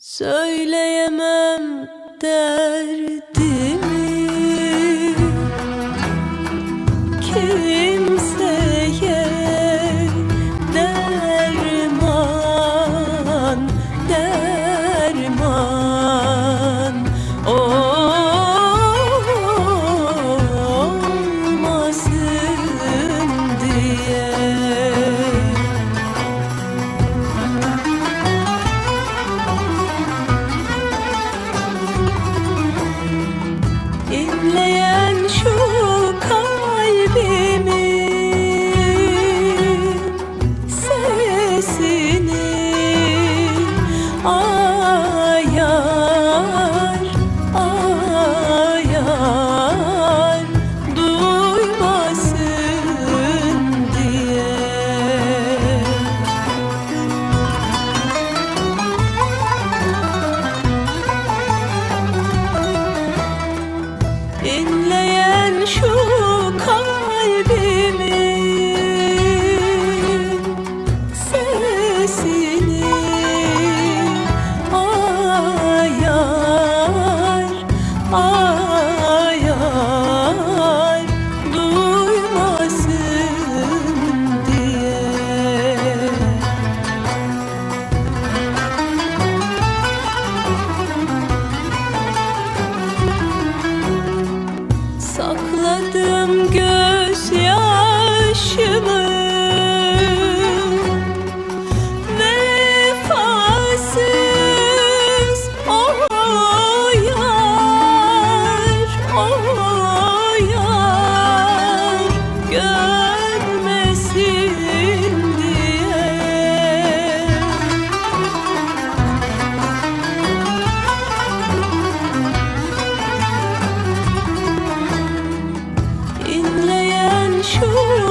Söyleyemem derdimi bekleyen sure. 啊 true